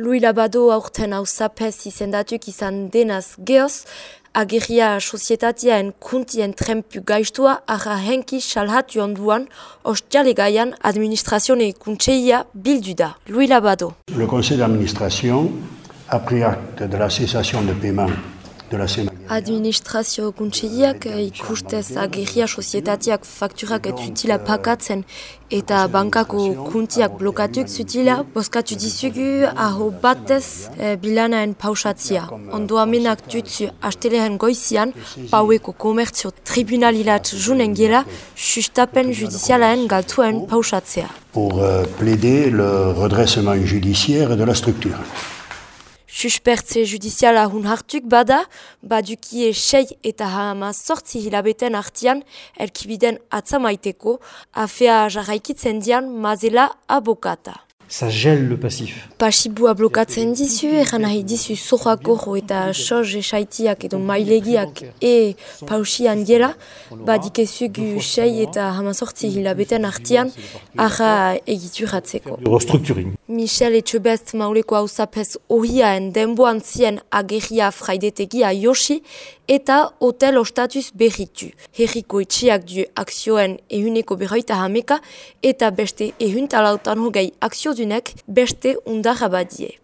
Lui Labado aurten hau zapez izendatuk izan denaz geoz, agerria sozietatean kuntien trempu gaiztua arra henki salhatu onduan ostiale gaian administrazione kuntseia bildu da. Lui Labado. Le conseil d'administration a pris acte de la cessation de paiement Administrazio kuntseiak ikustez agerria sozietateak fakturak ez zutila pakatzen eta bankako kuntiak blokatuk zutila, boskatu dizugu aho batez e, bilanaen pausatzia. Ondo amenak dutzu astelehen goizian, paueko komertzio tribunalilat junen gela, sustapen judizialaen galtuen pausatzea. Pour euh, plaider le redressement judiciaire de la structure. Suspertze judiziala hun hartuk bada, badukie sei eta hama sortzi hilabeten artian elkibiden atzamaiteko, afea jarraikitzen dian mazela abokata. Ça gèle le passif. Pasibua blokatzen dizu, eran nahi dizu zohako eta soz esaitiak edo mailegiak e pausian dela, badikezugu sei eta hamazortzi hilabeten artian, arra egituratzeko. Restructuring. Michel Etxebest mauleko hau zapez ohiaen denboan zien agerria fraidetegia Yoshi eta hotel ostatuz berritu. Herriko etxiak du akzioen ehuneko berroita hameka eta beste ehuntalautan hogei akzio beste undarra badie.